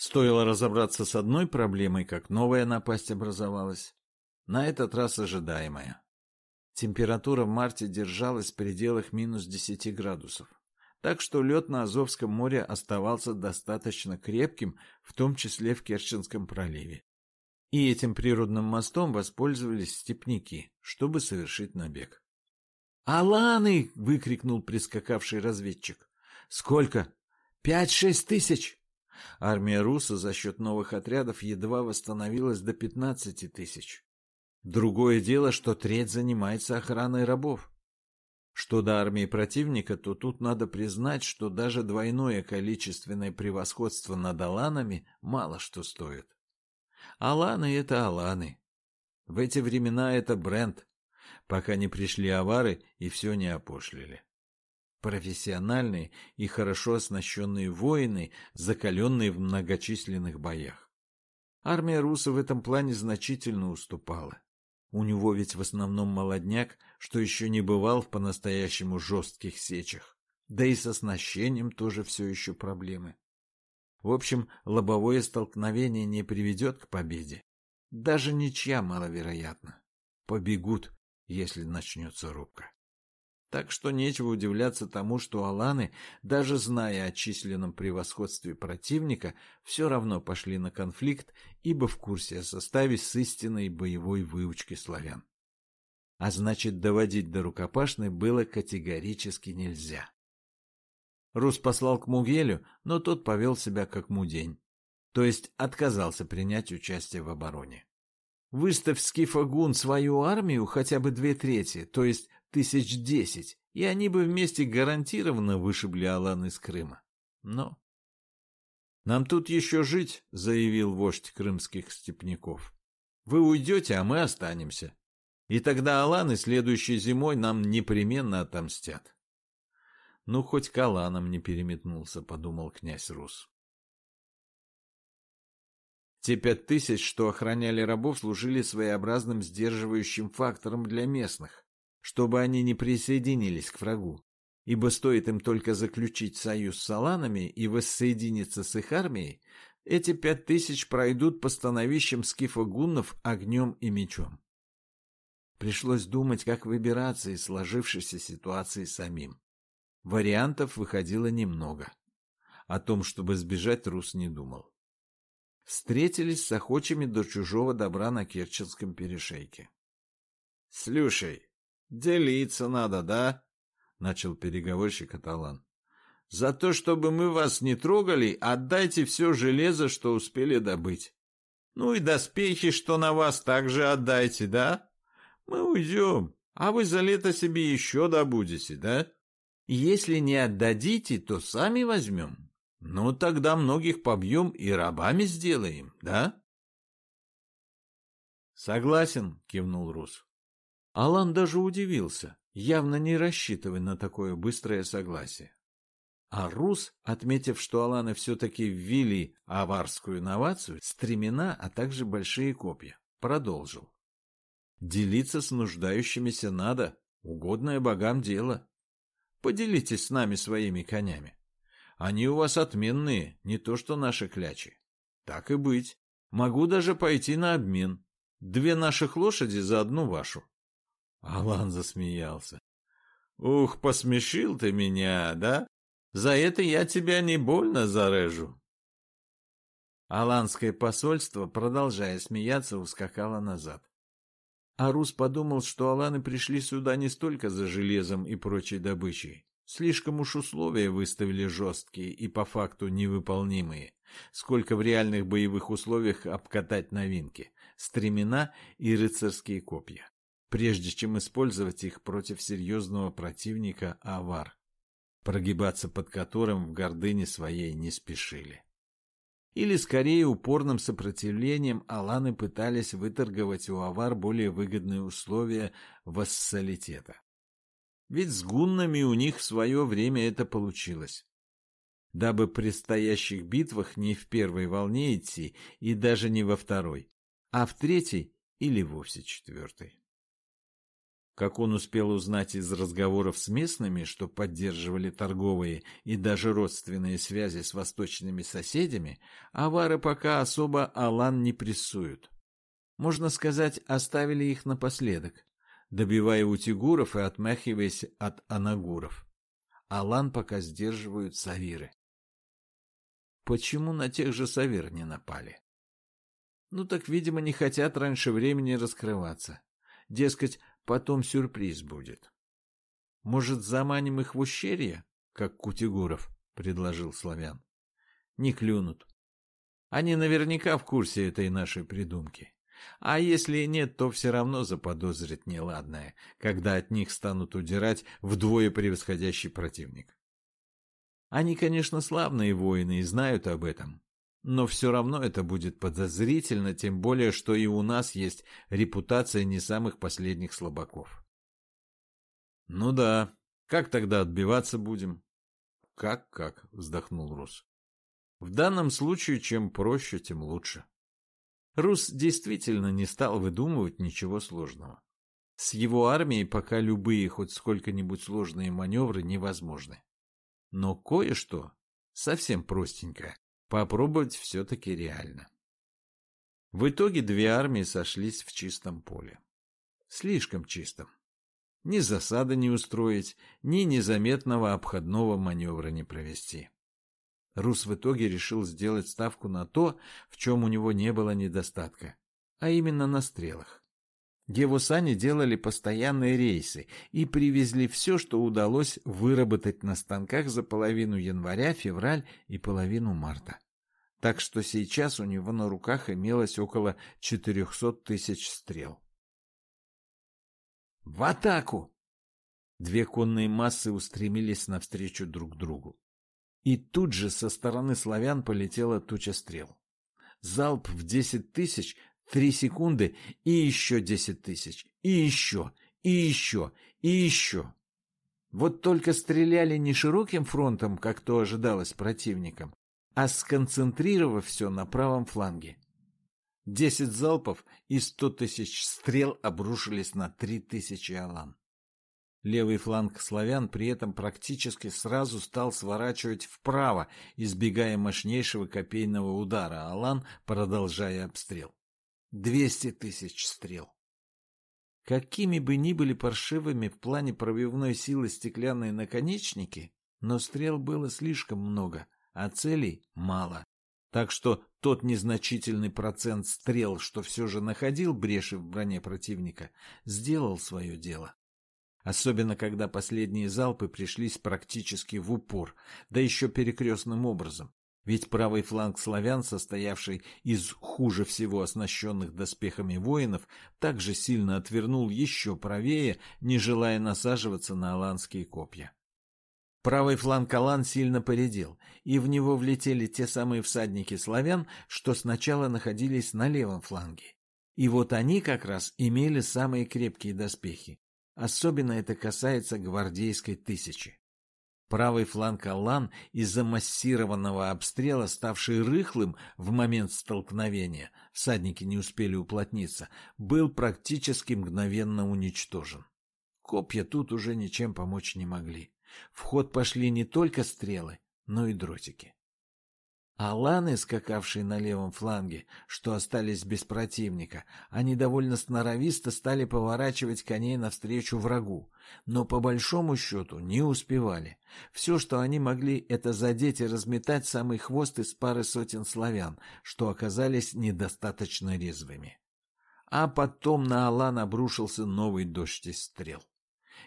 Стоило разобраться с одной проблемой, как новая напасть образовалась. На этот раз ожидаемая. Температура в марте держалась в пределах минус 10 градусов. Так что лед на Азовском море оставался достаточно крепким, в том числе в Керченском проливе. И этим природным мостом воспользовались степняки, чтобы совершить набег. «Аланы!» — выкрикнул прискакавший разведчик. «Сколько?» «Пять-шесть тысяч!» Армия Руса за счет новых отрядов едва восстановилась до 15 тысяч. Другое дело, что треть занимается охраной рабов. Что до армии противника, то тут надо признать, что даже двойное количественное превосходство над аланами мало что стоит. Аланы — это аланы. В эти времена это бренд, пока не пришли авары и все не опошлили. Профессиональные и хорошо оснащенные воины, закаленные в многочисленных боях. Армия Руса в этом плане значительно уступала. У него ведь в основном молодняк, что еще не бывал в по-настоящему жестких сечах. Да и с оснащением тоже все еще проблемы. В общем, лобовое столкновение не приведет к победе. Даже ничья маловероятна. Побегут, если начнется рубка. Так что нечего удивляться тому, что аланы, даже зная о численном превосходстве противника, все равно пошли на конфликт, ибо в курсе о составе с истинной боевой выучки славян. А значит, доводить до рукопашной было категорически нельзя. Рус послал к Мугелю, но тот повел себя как мудень, то есть отказался принять участие в обороне. Выставь Скифагун свою армию хотя бы две трети, то есть тысяч десять, и они бы вместе гарантированно вышибли Алан из Крыма. Но... «Нам тут еще жить», — заявил вождь крымских степняков. «Вы уйдете, а мы останемся. И тогда Аланы следующей зимой нам непременно отомстят». «Ну, хоть к Аланам не переметнулся», — подумал князь Рус. Те пять тысяч, что охраняли рабов, служили своеобразным сдерживающим фактором для местных чтобы они не присоединились к врагу, ибо стоит им только заключить союз с саланами и воссоединиться с их армией, эти пять тысяч пройдут по становищам скифа-гуннов огнем и мечом. Пришлось думать, как выбираться из сложившейся ситуации самим. Вариантов выходило немного. О том, чтобы сбежать, Рус не думал. Встретились с охочими до чужого добра на Керченском перешейке. — Слушай, «Делиться надо, да?» — начал переговорщик Аталан. «За то, чтобы мы вас не трогали, отдайте все железо, что успели добыть. Ну и доспехи, что на вас, также отдайте, да? Мы уйдем, а вы за лето себе еще добудете, да? Если не отдадите, то сами возьмем. Ну, тогда многих побьем и рабами сделаем, да?» «Согласен», — кивнул Рус. Алан даже удивился, явно не рассчитывая на такое быстрое согласие. А Рус, отметив, что Аланы все-таки ввели аварскую новацию, стремена, а также большие копья, продолжил. Делиться с нуждающимися надо, угодное богам дело. Поделитесь с нами своими конями. Они у вас отменные, не то что наши клячи. Так и быть. Могу даже пойти на обмен. Две наших лошади за одну вашу. Алан засмеялся. «Ух, посмешил ты меня, да? За это я тебя не больно зарежу». Аланское посольство, продолжая смеяться, ускакало назад. Арус подумал, что аланы пришли сюда не столько за железом и прочей добычей. Слишком уж условия выставили жесткие и по факту невыполнимые, сколько в реальных боевых условиях обкатать новинки, стремена и рыцарские копья прежде чем использовать их против серьезного противника авар, прогибаться под которым в гордыне своей не спешили. Или, скорее, упорным сопротивлением аланы пытались выторговать у авар более выгодные условия вассалитета. Ведь с гуннами у них в свое время это получилось. Дабы в предстоящих битвах не в первой волне идти и даже не во второй, а в третьей или вовсе четвертой. Как он успел узнать из разговоров с местными, что поддерживали торговые и даже родственные связи с восточными соседями, авары пока особо Алан не прессуют. Можно сказать, оставили их напоследок, добивая утигуров и отмахиваясь от анагуров. Алан пока сдерживают савиры. Почему на тех же савир не напали? Ну так, видимо, не хотят раньше времени раскрываться. Дескать, потом сюрприз будет. Может, заманим их в ущелье, как Кутигуров, предложил Славян. Не клюнут. Они наверняка в курсе этой нашей придумки. А если нет, то все равно заподозрят неладное, когда от них станут удирать вдвое превосходящий противник. Они, конечно, славные воины и знают об этом, но все равно это будет подозрительно, тем более, что и у нас есть репутация не самых последних слабаков. Ну да, как тогда отбиваться будем? Как-как, вздохнул Рус. В данном случае, чем проще, тем лучше. Рус действительно не стал выдумывать ничего сложного. С его армией пока любые хоть сколько-нибудь сложные маневры невозможны. Но кое-что совсем простенькое Попробовать все-таки реально. В итоге две армии сошлись в чистом поле. Слишком чистом. Ни засады не устроить, ни незаметного обходного маневра не провести. Рус в итоге решил сделать ставку на то, в чем у него не было недостатка, а именно на стрелах. Его сани делали постоянные рейсы и привезли все, что удалось выработать на станках за половину января, февраль и половину марта. Так что сейчас у него на руках имелось около 400 тысяч стрел. «В атаку!» Две конные массы устремились навстречу друг другу. И тут же со стороны славян полетела туча стрел. Залп в десять тысяч Три секунды и еще десять тысяч. И еще, и еще, и еще. Вот только стреляли не широким фронтом, как то ожидалось противником, а сконцентрировав все на правом фланге. Десять залпов и сто тысяч стрел обрушились на три тысячи алан. Левый фланг славян при этом практически сразу стал сворачивать вправо, избегая мощнейшего копейного удара, Алан продолжая обстрел. Двести тысяч стрел. Какими бы ни были паршивыми в плане пробивной силы стеклянные наконечники, но стрел было слишком много, а целей мало. Так что тот незначительный процент стрел, что все же находил бреши в броне противника, сделал свое дело. Особенно, когда последние залпы пришлись практически в упор, да еще перекрестным образом. Ведь правый фланг славян, состоявший из хуже всего оснащенных доспехами воинов, также сильно отвернул еще правее, не желая насаживаться на аланские копья. Правый фланг Алан сильно поредел, и в него влетели те самые всадники славян, что сначала находились на левом фланге. И вот они как раз имели самые крепкие доспехи. Особенно это касается гвардейской тысячи. Правый фланг Аллан из-за массированного обстрела, ставший рыхлым в момент столкновения, всадники не успели уплотниться, был практически мгновенно уничтожен. Копья тут уже ничем помочь не могли. В ход пошли не только стрелы, но и дротики. Аланы, скакавшие на левом фланге, что остались без противника, они довольно сноровисто стали поворачивать коней навстречу врагу, но по большому счету не успевали. Все, что они могли, это задеть и разметать самый хвост из пары сотен славян, что оказались недостаточно резвыми. А потом на Алан обрушился новый дождь из стрел.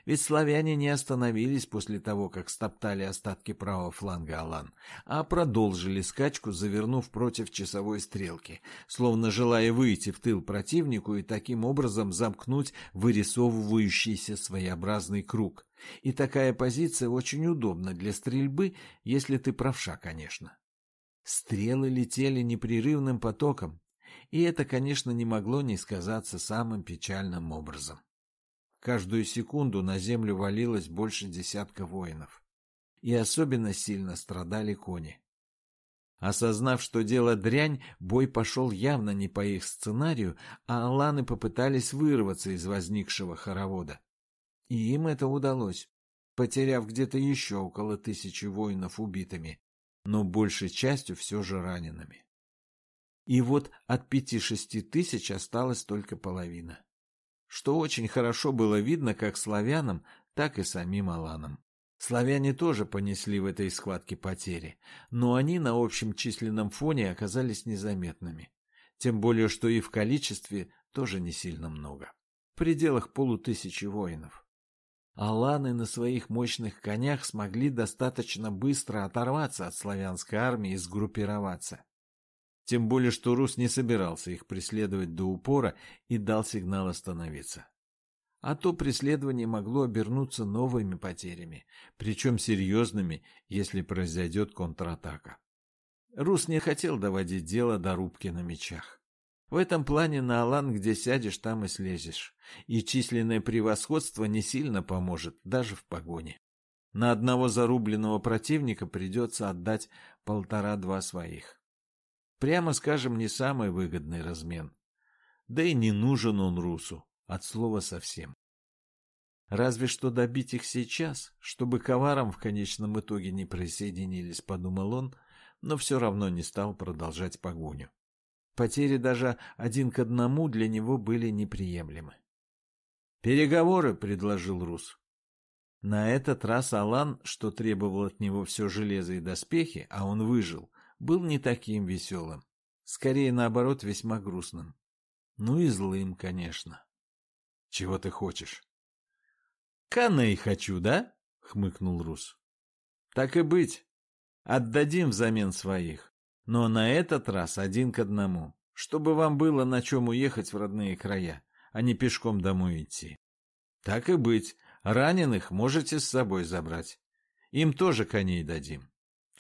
Ведь славяне не остановились после того, как стоптали остатки правого фланга Алан, а продолжили скачку, завернув против часовой стрелки, словно желая выйти в тыл противнику и таким образом замкнуть вырисовывающийся своеобразный круг. И такая позиция очень удобна для стрельбы, если ты правша, конечно. Стрелы летели непрерывным потоком, и это, конечно, не могло не сказаться самым печальным образом. Каждую секунду на землю валилось больше десятка воинов. И особенно сильно страдали кони. Осознав, что дело дрянь, бой пошел явно не по их сценарию, а аланы попытались вырваться из возникшего хоровода. И им это удалось, потеряв где-то еще около тысячи воинов убитыми, но большей частью все же ранеными. И вот от пяти-шести тысяч осталась только половина. Что очень хорошо было видно как славянам, так и самим аланам. Славяне тоже понесли в этой схватке потери, но они на общем численном фоне оказались незаметными. Тем более, что и в количестве тоже не сильно много. В пределах полутысячи воинов. Аланы на своих мощных конях смогли достаточно быстро оторваться от славянской армии и сгруппироваться. Тем более, что Рус не собирался их преследовать до упора и дал сигнал остановиться. А то преследование могло обернуться новыми потерями, причем серьезными, если произойдет контратака. Рус не хотел доводить дело до рубки на мечах. В этом плане на Алан, где сядешь, там и слезешь. И численное превосходство не сильно поможет, даже в погоне. На одного зарубленного противника придется отдать полтора-два своих. Прямо скажем, не самый выгодный размен. Да и не нужен он Русу, от слова совсем. Разве что добить их сейчас, чтобы коварам в конечном итоге не присоединились, подумал он, но все равно не стал продолжать погоню. Потери даже один к одному для него были неприемлемы. «Переговоры», — предложил Рус. На этот раз Алан, что требовал от него все железо и доспехи, а он выжил, был не таким веселым. Скорее, наоборот, весьма грустным. Ну и злым, конечно. Чего ты хочешь? Каней хочу, да? Хмыкнул Рус. Так и быть. Отдадим взамен своих. Но на этот раз один к одному. Чтобы вам было на чем уехать в родные края, а не пешком домой идти. Так и быть. Раненых можете с собой забрать. Им тоже коней дадим.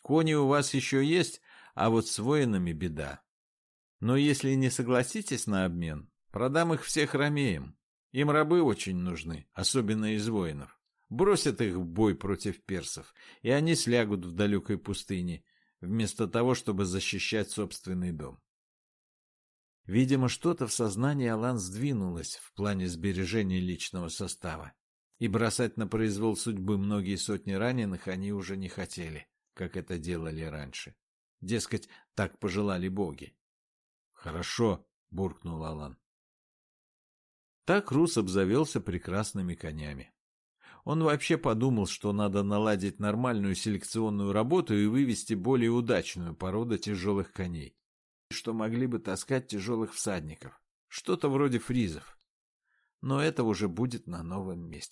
Кони у вас еще есть, а вот с воинами беда. Но если не согласитесь на обмен, продам их всех ромеям. Им рабы очень нужны, особенно из воинов. Бросят их в бой против персов, и они слягут в далекой пустыне, вместо того, чтобы защищать собственный дом. Видимо, что-то в сознании Алан сдвинулось в плане сбережения личного состава, и бросать на произвол судьбы многие сотни раненых они уже не хотели, как это делали раньше. Дескать, так пожелали боги. «Хорошо», — буркнул Алан. Так Рус обзавелся прекрасными конями. Он вообще подумал, что надо наладить нормальную селекционную работу и вывести более удачную породу тяжелых коней, что могли бы таскать тяжелых всадников, что-то вроде фризов. Но это уже будет на новом месте.